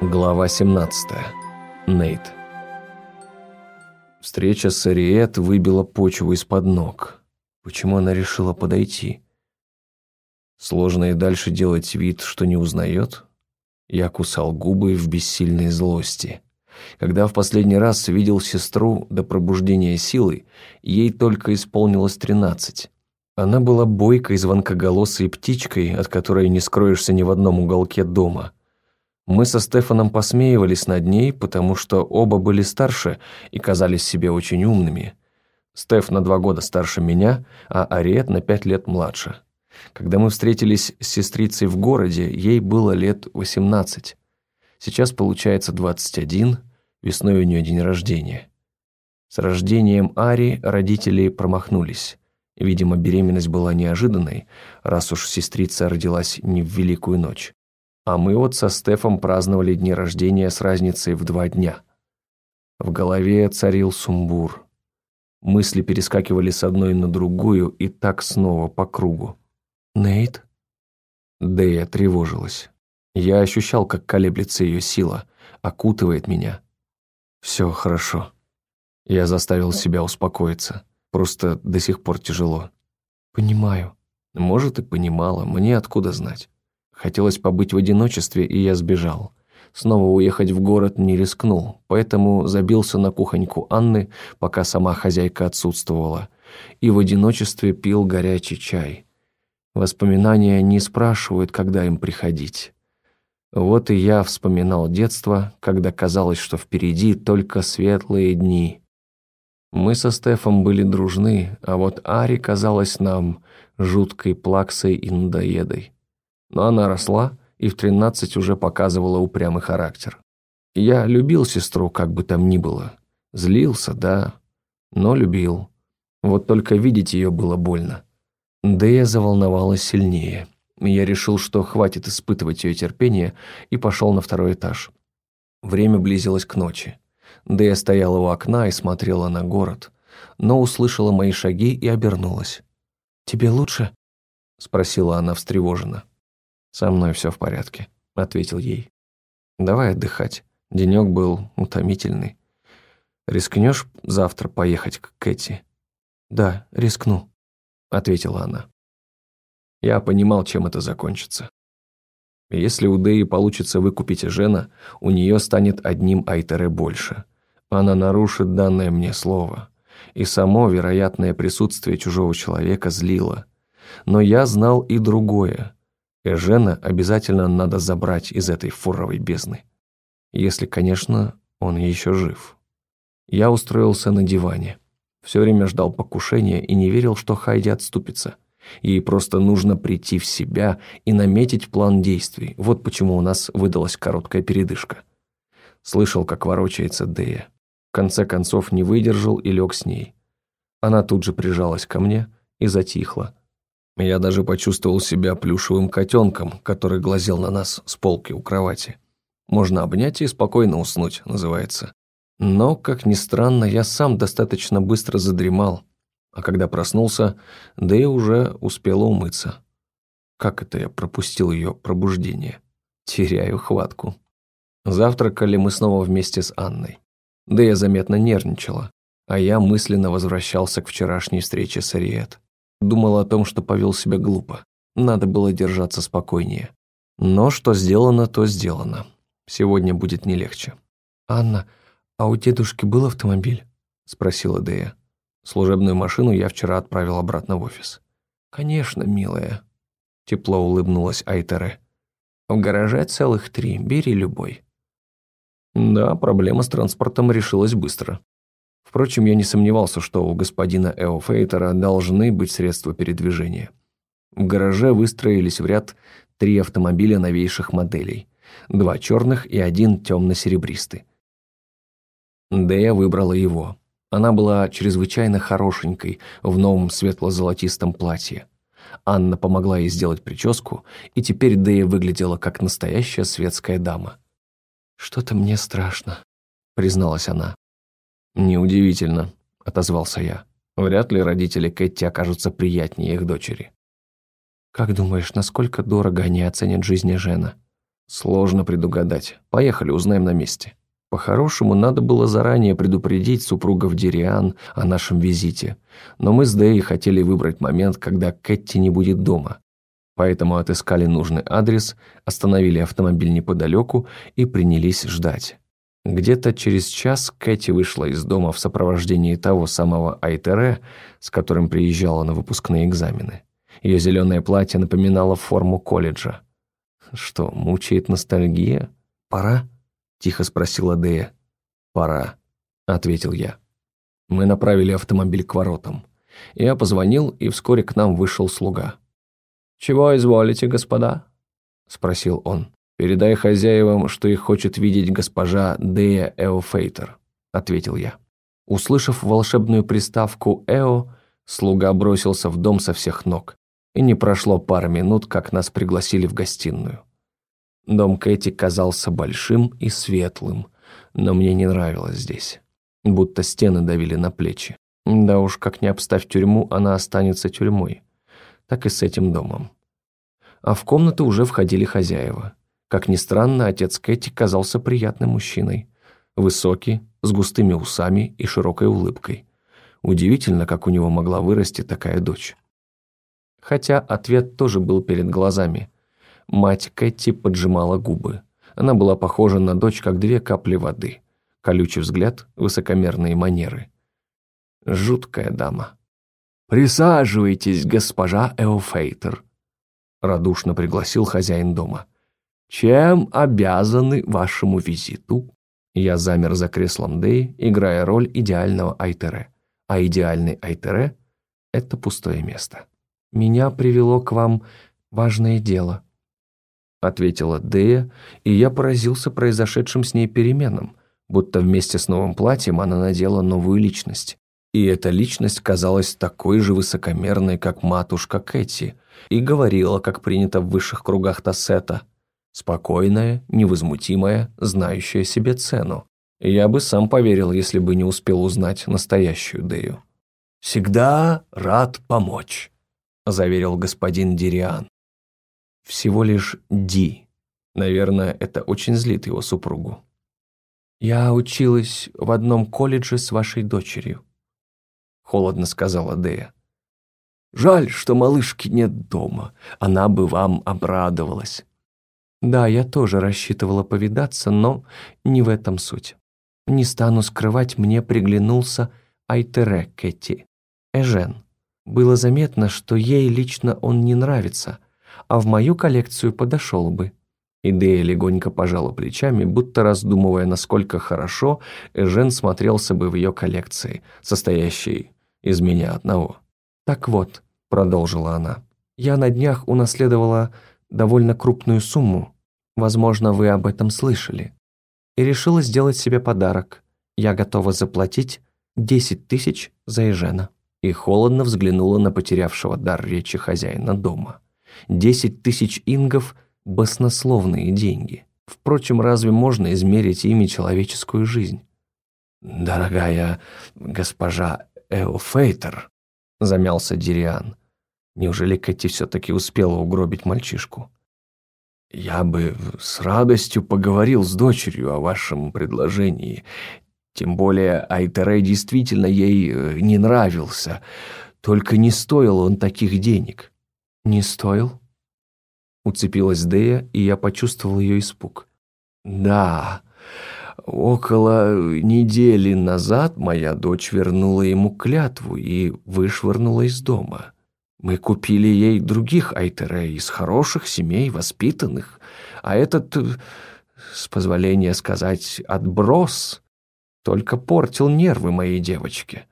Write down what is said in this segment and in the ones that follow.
Глава 17. Нейт. Встреча с Ариет выбила почву из-под ног. Почему она решила подойти? Сложно и дальше делать вид, что не узнает? Я кусал губы в бессильной злости. Когда в последний раз видел сестру до пробуждения силы, ей только исполнилось тринадцать. Она была бойкой, звонкоголосой птичкой, от которой не скроешься ни в одном уголке дома – мы со Стефаном посмеивались над ней, потому что оба были старше и казались себе очень умными. Стеф на два года старше меня, а Ариет на пять лет младше. Когда мы встретились с сестрицей в городе, ей было лет 18. Сейчас получается 21, весной у нее день рождения. С рождением Ари родители промахнулись. Видимо, беременность была неожиданной, раз уж сестрица родилась не в Великую ночь. А мы вот со Стефом праздновали дни рождения с разницей в два дня. В голове царил сумбур. Мысли перескакивали с одной на другую и так снова по кругу. «Нейт?» Дэя тревожилась. Я ощущал, как колеблется ее сила, окутывает меня. «Все хорошо». Я заставил себя успокоиться. Просто до сих пор тяжело. «Понимаю». Может, и понимала, мне откуда знать. Хотелось побыть в одиночестве, и я сбежал. Снова уехать в город не рискнул, поэтому забился на кухоньку Анны, пока сама хозяйка отсутствовала, и в одиночестве пил горячий чай. Воспоминания не спрашивают, когда им приходить. Вот и я вспоминал детство, когда казалось, что впереди только светлые дни. Мы со Стефом были дружны, а вот Ари казалась нам жуткой плаксой и надоедой но она росла и в тринадцать уже показывала упрямый характер. Я любил сестру, как бы там ни было. Злился, да, но любил. Вот только видеть ее было больно. Да я заволновалась сильнее. Я решил, что хватит испытывать ее терпение, и пошел на второй этаж. Время близилось к ночи. Дэя стояла у окна и смотрела на город, но услышала мои шаги и обернулась. «Тебе лучше?» – спросила она встревоженно. «Со мной все в порядке», — ответил ей. «Давай отдыхать. Денек был утомительный. Рискнешь завтра поехать к Кэти?» «Да, рискну», — ответила она. Я понимал, чем это закончится. Если у Дэи получится выкупить Жена, у нее станет одним Айтере больше. Она нарушит данное мне слово. И само вероятное присутствие чужого человека злило. Но я знал и другое. Эжена обязательно надо забрать из этой фуровой бездны. Если, конечно, он еще жив. Я устроился на диване. Все время ждал покушения и не верил, что Хайди отступится. Ей просто нужно прийти в себя и наметить план действий. Вот почему у нас выдалась короткая передышка. Слышал, как ворочается Дея. В конце концов не выдержал и лег с ней. Она тут же прижалась ко мне и затихла, я даже почувствовал себя плюшевым котенком, который глазел на нас с полки у кровати. Можно обнять и спокойно уснуть, называется. Но, как ни странно, я сам достаточно быстро задремал, а когда проснулся, да и уже успела умыться. Как это я пропустил ее пробуждение? Теряю хватку. Завтракали мы снова вместе с Анной. Да я заметно нервничала, а я мысленно возвращался к вчерашней встрече с Ариет. Думал о том, что повел себя глупо. Надо было держаться спокойнее. Но что сделано, то сделано. Сегодня будет не легче. «Анна, а у дедушки был автомобиль?» – спросила Дея. Служебную машину я вчера отправил обратно в офис. «Конечно, милая», – тепло улыбнулась Айтере. «В гараже целых три, бери любой». Да, проблема с транспортом решилась быстро. Впрочем, я не сомневался, что у господина Эофейтера должны быть средства передвижения. В гараже выстроились в ряд три автомобиля новейших моделей. Два черных и один темно-серебристый. Дэя выбрала его. Она была чрезвычайно хорошенькой в новом светло-золотистом платье. Анна помогла ей сделать прическу, и теперь Дэя выглядела как настоящая светская дама. «Что-то мне страшно», — призналась она. «Неудивительно», — отозвался я. «Вряд ли родители Кэти окажутся приятнее их дочери». «Как думаешь, насколько дорого они оценят жизнь Жена?» — Сложно предугадать. Поехали, узнаем на месте. По-хорошему, надо было заранее предупредить супругов Дириан о нашем визите, но мы с Дэей хотели выбрать момент, когда Кэти не будет дома. Поэтому отыскали нужный адрес, остановили автомобиль неподалеку и принялись ждать. Где-то через час Кэти вышла из дома в сопровождении того самого Айтере, с которым приезжала на выпускные экзамены. Ее зеленое платье напоминало форму колледжа. Что, мучает ностальгия? Пора? Тихо спросила Дея. «Пора», — ответил я. Мы направили автомобиль к воротам. Я позвонил, и вскоре к нам вышел слуга. «Чего изволите, господа?» — спросил он. «Передай хозяевам, что их хочет видеть госпожа Дея Эофейтер», — ответил я. Услышав волшебную приставку «Эо», слуга бросился в дом со всех ног, и не прошло пары минут, как нас пригласили в гостиную. Дом Кэти казался большим и светлым, но мне не нравилось здесь. Будто стены давили на плечи. Да уж, как не обставь тюрьму, она останется тюрьмой. Так и с этим домом. А в комнату уже входили хозяева. Как ни странно, отец Кэти казался приятным мужчиной. Высокий, с густыми усами и широкой улыбкой. Удивительно, как у него могла вырасти такая дочь. Хотя ответ тоже был перед глазами – Мать Кэти поджимала губы. Она была похожа на дочь, как две капли воды. Колючий взгляд, высокомерные манеры. Жуткая дама. «Присаживайтесь, госпожа Эофейтер», — радушно пригласил хозяин дома. «Чем обязаны вашему визиту?» Я замер за креслом Дэй, играя роль идеального Айтере. А идеальный Айтере — это пустое место. «Меня привело к вам важное дело», — ответила Дея, и я поразился произошедшим с ней переменам, будто вместе с новым платьем она надела новую личность. И эта личность казалась такой же высокомерной, как матушка Кэти, и говорила, как принято в высших кругах Тассета. Спокойная, невозмутимая, знающая себе цену. Я бы сам поверил, если бы не успел узнать настоящую Дею. «Всегда рад помочь», — заверил господин Дириан всего лишь Ди. Наверное, это очень злит его супругу. «Я училась в одном колледже с вашей дочерью», — холодно сказала Дея. «Жаль, что малышки нет дома. Она бы вам обрадовалась». «Да, я тоже рассчитывала повидаться, но не в этом суть. Не стану скрывать, мне приглянулся Айтере Кэти, Эжен. Было заметно, что ей лично он не нравится — а в мою коллекцию подошел бы». Идея легонько пожала плечами, будто раздумывая, насколько хорошо Эжен смотрелся бы в ее коллекции, состоящей из меня одного. «Так вот», — продолжила она, — «я на днях унаследовала довольно крупную сумму, возможно, вы об этом слышали, и решила сделать себе подарок. Я готова заплатить 10 тысяч за Эжена». И холодно взглянула на потерявшего дар речи хозяина дома. Десять тысяч ингов – баснословные деньги. Впрочем, разве можно измерить ими человеческую жизнь? «Дорогая госпожа Эофейтер», – замялся Дириан. Неужели Кэти все-таки успела угробить мальчишку? «Я бы с радостью поговорил с дочерью о вашем предложении. Тем более Айтере действительно ей э, не нравился. Только не стоил он таких денег. «Не стоил?» Уцепилась Дея, и я почувствовал ее испуг. «Да, около недели назад моя дочь вернула ему клятву и вышвырнула из дома. Мы купили ей других Айтере из хороших семей, воспитанных, а этот, с позволения сказать, отброс только портил нервы моей девочки.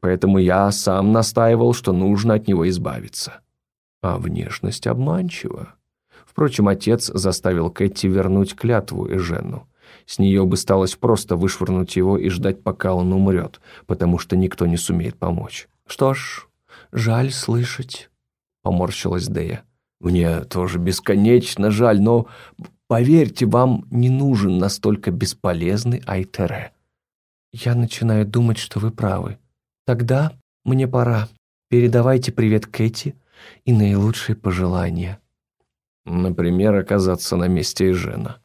Поэтому я сам настаивал, что нужно от него избавиться» а внешность обманчива. Впрочем, отец заставил Кэти вернуть клятву Эжену. С нее бы сталось просто вышвырнуть его и ждать, пока он умрет, потому что никто не сумеет помочь. «Что ж, жаль слышать», — поморщилась Дея. «Мне тоже бесконечно жаль, но, поверьте, вам не нужен настолько бесполезный Айтере». «Я начинаю думать, что вы правы. Тогда мне пора. Передавайте привет Кэти и наилучшие пожелания. Например, оказаться на месте Эжена.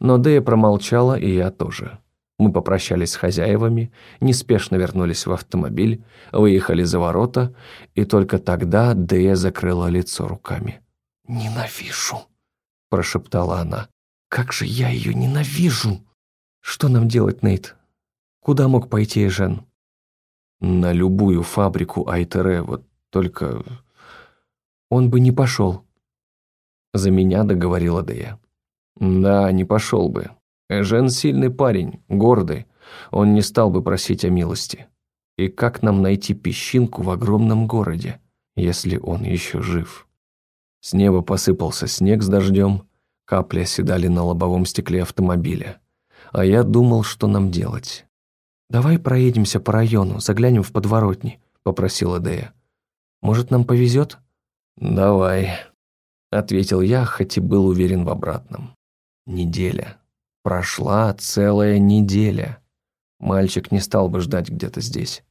Но Дея промолчала, и я тоже. Мы попрощались с хозяевами, неспешно вернулись в автомобиль, выехали за ворота, и только тогда Дея закрыла лицо руками. «Ненавижу», — прошептала она. «Как же я ее ненавижу!» «Что нам делать, Нейт? Куда мог пойти Эжен?» «На любую фабрику Айтере, вот только...» «Он бы не пошел», — за меня договорила Дея. «Да, не пошел бы. Эжен сильный парень, гордый. Он не стал бы просить о милости. И как нам найти песчинку в огромном городе, если он еще жив?» С неба посыпался снег с дождем, капли оседали на лобовом стекле автомобиля а я думал, что нам делать. «Давай проедемся по району, заглянем в подворотни», — попросила Дея. «Может, нам повезет?» «Давай», — ответил я, хоть и был уверен в обратном. Неделя. Прошла целая неделя. Мальчик не стал бы ждать где-то здесь.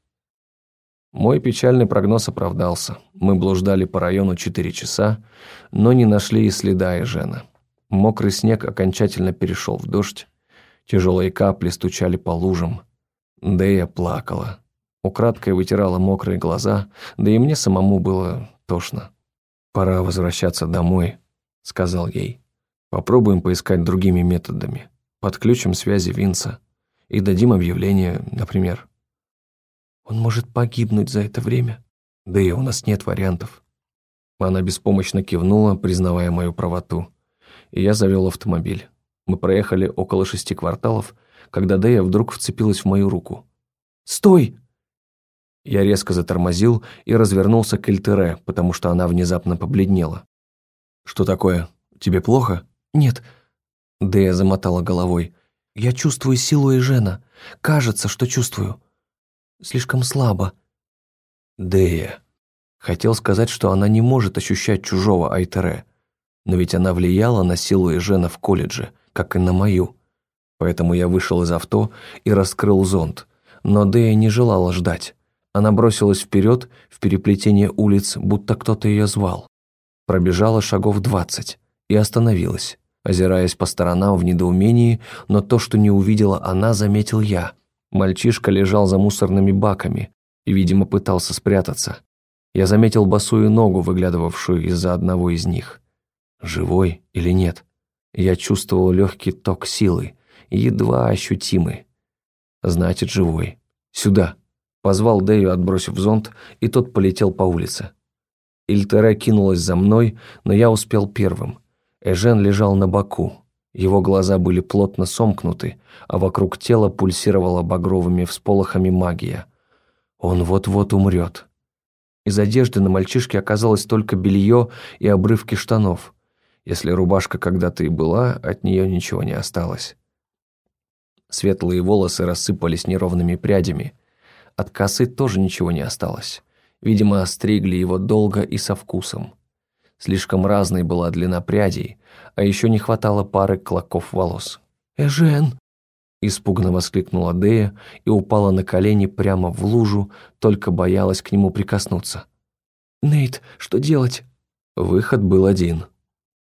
Мой печальный прогноз оправдался. Мы блуждали по району четыре часа, но не нашли и следа Эжена. Мокрый снег окончательно перешел в дождь, Тяжелые капли стучали по лужам. Дэя плакала. Украдкой вытирала мокрые глаза, да и мне самому было тошно. «Пора возвращаться домой», — сказал ей. «Попробуем поискать другими методами. Подключим связи Винса и дадим объявление, например». «Он может погибнуть за это время?» «Да и у нас нет вариантов». Она беспомощно кивнула, признавая мою правоту, и я завел автомобиль. Мы проехали около шести кварталов, когда Дэя вдруг вцепилась в мою руку. «Стой!» Я резко затормозил и развернулся к Эльтере, потому что она внезапно побледнела. «Что такое? Тебе плохо?» «Нет». Дэя замотала головой. «Я чувствую силу Эжена. Кажется, что чувствую. Слишком слабо». «Дэя». Хотел сказать, что она не может ощущать чужого Айтере, но ведь она влияла на силу Эжена в колледже – как и на мою. Поэтому я вышел из авто и раскрыл зонт. Но Дэя не желала ждать. Она бросилась вперед, в переплетение улиц, будто кто-то ее звал. Пробежала шагов двадцать и остановилась, озираясь по сторонам в недоумении, но то, что не увидела она, заметил я. Мальчишка лежал за мусорными баками и, видимо, пытался спрятаться. Я заметил босую ногу, выглядывавшую из-за одного из них. Живой или нет? Я чувствовал легкий ток силы, едва ощутимый. Значит, живой. Сюда. Позвал Дэю, отбросив зонт, и тот полетел по улице. Ильтера кинулась за мной, но я успел первым. Эжен лежал на боку. Его глаза были плотно сомкнуты, а вокруг тела пульсировала багровыми всполохами магия. Он вот-вот умрет. Из одежды на мальчишке оказалось только белье и обрывки штанов. Если рубашка когда-то и была, от нее ничего не осталось. Светлые волосы рассыпались неровными прядями. От косы тоже ничего не осталось. Видимо, остригли его долго и со вкусом. Слишком разной была длина прядей, а еще не хватало пары клоков волос. «Эжен!» Испуганно воскликнула Дея и упала на колени прямо в лужу, только боялась к нему прикоснуться. «Нейт, что делать?» Выход был один.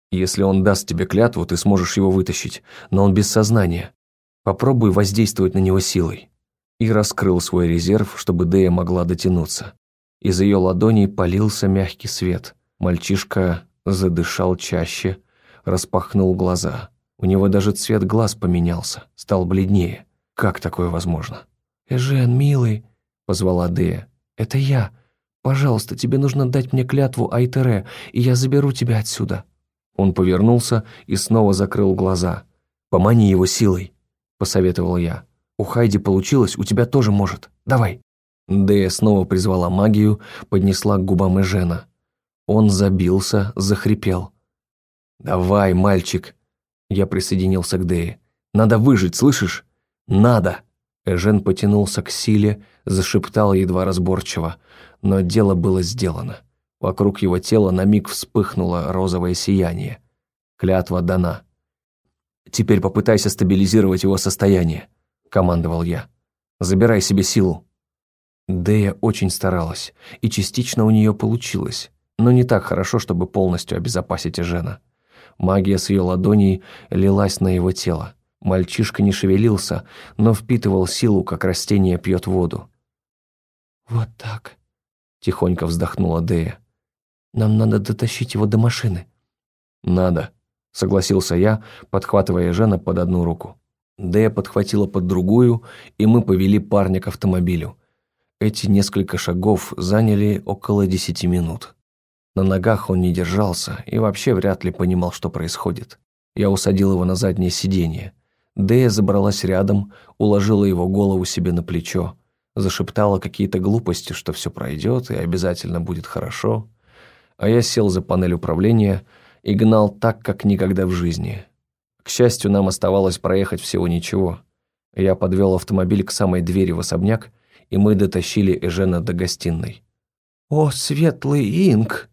Если он даст тебе клятву, ты сможешь его вытащить, но он без сознания. Попробуй воздействовать на него силой». И раскрыл свой резерв, чтобы Дея могла дотянуться. Из ее ладоней полился мягкий свет. Мальчишка задышал чаще, распахнул глаза. У него даже цвет глаз поменялся, стал бледнее. Как такое возможно? «Эжен, милый», — позвала Дея, — «это я. Пожалуйста, тебе нужно дать мне клятву Айтере, и я заберу тебя отсюда». Он повернулся и снова закрыл глаза. «Помани его силой», — посоветовал я. «У Хайди получилось, у тебя тоже может. Давай». Дэя снова призвала магию, поднесла к губам Эжена. Он забился, захрипел. «Давай, мальчик!» Я присоединился к Дэе. «Надо выжить, слышишь? Надо!» Эжен потянулся к силе, зашептал едва разборчиво, но дело было сделано. Вокруг его тела на миг вспыхнуло розовое сияние. Клятва дана. «Теперь попытайся стабилизировать его состояние», — командовал я. «Забирай себе силу». Дея очень старалась, и частично у нее получилось, но не так хорошо, чтобы полностью обезопасить Эжена. Магия с ее ладоней лилась на его тело. Мальчишка не шевелился, но впитывал силу, как растение пьет воду. «Вот так», — тихонько вздохнула Дея. «Нам надо дотащить его до машины». «Надо», — согласился я, подхватывая Жена под одну руку. Дея подхватила под другую, и мы повели парня к автомобилю. Эти несколько шагов заняли около десяти минут. На ногах он не держался и вообще вряд ли понимал, что происходит. Я усадил его на заднее сиденье. Дея забралась рядом, уложила его голову себе на плечо, зашептала какие-то глупости, что все пройдет и обязательно будет хорошо. А я сел за панель управления и гнал так, как никогда в жизни. К счастью, нам оставалось проехать всего ничего. Я подвел автомобиль к самой двери в особняк, и мы дотащили Эжена до гостиной. «О, светлый инк!» —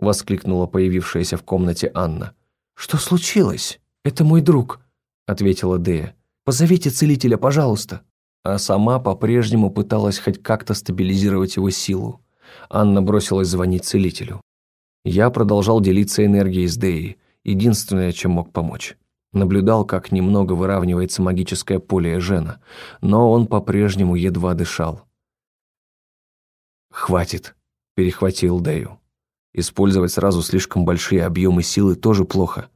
воскликнула появившаяся в комнате Анна. «Что случилось? Это мой друг», — ответила Дея. «Позовите целителя, пожалуйста». А сама по-прежнему пыталась хоть как-то стабилизировать его силу. Анна бросилась звонить целителю. Я продолжал делиться энергией с Деей, единственное, чем мог помочь. Наблюдал, как немного выравнивается магическое поле Эжена, но он по-прежнему едва дышал. «Хватит», — перехватил Дэю. «Использовать сразу слишком большие объемы силы тоже плохо.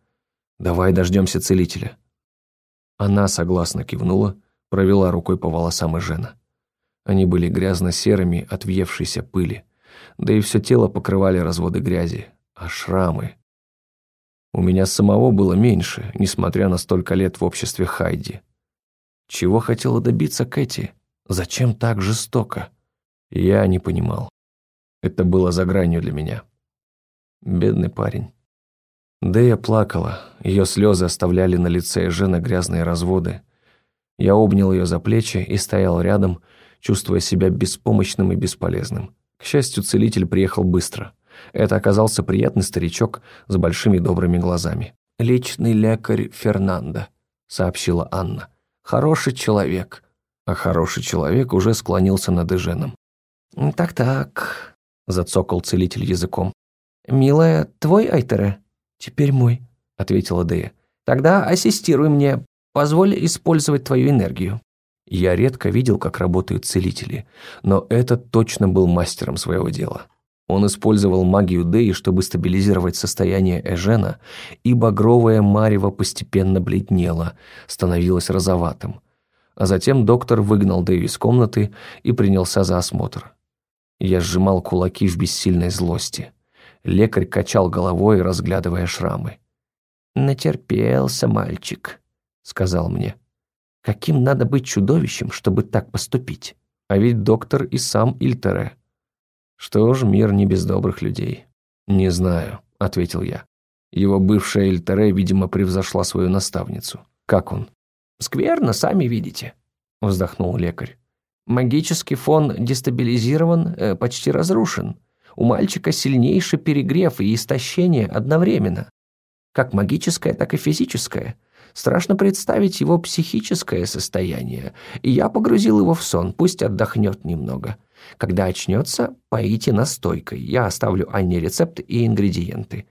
Давай дождемся целителя». Она согласно кивнула, провела рукой по волосам Эжена. Они были грязно-серыми от въевшейся пыли, да и все тело покрывали разводы грязи, а шрамы у меня самого было меньше, несмотря на столько лет в обществе Хайди. Чего хотела добиться Кэти? Зачем так жестоко? Я не понимал. Это было за гранью для меня. Бедный парень. Дэя плакала, ее слезы оставляли на лице Жена грязные разводы. Я обнял ее за плечи и стоял рядом, чувствуя себя беспомощным и бесполезным. К счастью, целитель приехал быстро — это оказался приятный старичок с большими добрыми глазами. «Личный лекарь Фернандо», — сообщила Анна. «Хороший человек». А хороший человек уже склонился над Эженом. «Так-так», — зацокал целитель языком. «Милая, твой Айтере?» «Теперь мой», — ответила Дея. «Тогда ассистируй мне. Позволь использовать твою энергию». Я редко видел, как работают целители, но этот точно был мастером своего дела. Он использовал магию Деи, чтобы стабилизировать состояние Эжена, и багровое марево постепенно бледнело, становилось розоватым. А затем доктор выгнал Дэю из комнаты и принялся за осмотр. Я сжимал кулаки в бессильной злости. Лекарь качал головой, разглядывая шрамы. «Натерпелся мальчик», — сказал мне. «Каким надо быть чудовищем, чтобы так поступить?» А ведь доктор и сам Ильтере. Что ж, мир не без добрых людей. «Не знаю», — ответил я. Его бывшая Эльтере, видимо, превзошла свою наставницу. Как он? «Скверно, сами видите», — вздохнул лекарь. «Магический фон дестабилизирован, э, почти разрушен. У мальчика сильнейший перегрев и истощение одновременно. Как магическое, так и физическое. Страшно представить его психическое состояние. И я погрузил его в сон, пусть отдохнет немного. Когда очнется, поите настойкой. Я оставлю Анне рецепт и ингредиенты.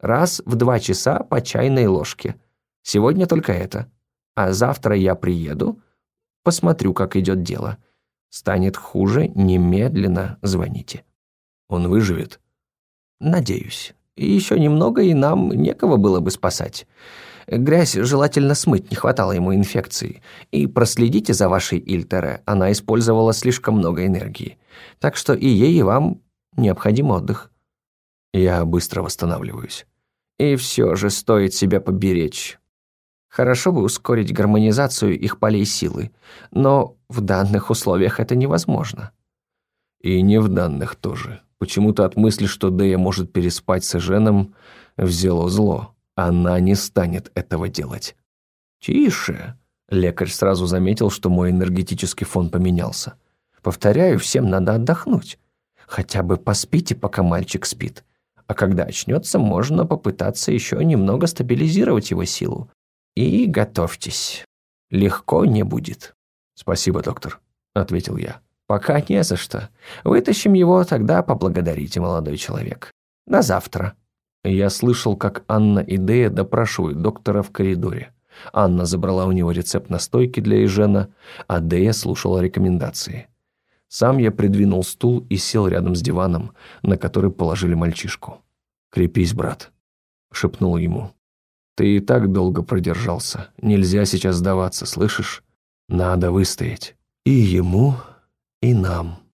Раз в два часа по чайной ложке. Сегодня только это. А завтра я приеду, посмотрю, как идет дело. Станет хуже, немедленно звоните. Он выживет? Надеюсь. Еще немного, и нам некого было бы спасать. Грязь желательно смыть, не хватало ему инфекции. И проследите за вашей Ильтере, она использовала слишком много энергии. Так что и ей, и вам необходим отдых. Я быстро восстанавливаюсь. И все же стоит себя поберечь. Хорошо бы ускорить гармонизацию их полей силы, но в данных условиях это невозможно. И не в данных тоже. Почему-то от мысли, что Дэя может переспать с Эженом, взяло зло. Она не станет этого делать. «Тише!» Лекарь сразу заметил, что мой энергетический фон поменялся. «Повторяю, всем надо отдохнуть. Хотя бы поспите, пока мальчик спит. А когда очнется, можно попытаться еще немного стабилизировать его силу. И готовьтесь. Легко не будет». «Спасибо, доктор», — ответил я. «Пока не за что. Вытащим его, тогда поблагодарите, молодой человек. На завтра». Я слышал, как Анна и Дея допрашивают доктора в коридоре. Анна забрала у него рецепт настойки для Ежена, а Дея слушала рекомендации. Сам я придвинул стул и сел рядом с диваном, на который положили мальчишку. «Крепись, брат», — шепнул ему. «Ты и так долго продержался. Нельзя сейчас сдаваться, слышишь? Надо выстоять. И ему, и нам».